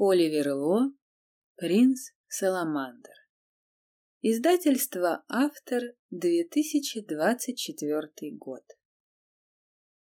Оливер Ло, Принц Саламандр. Издательство «Автор», 2024 год.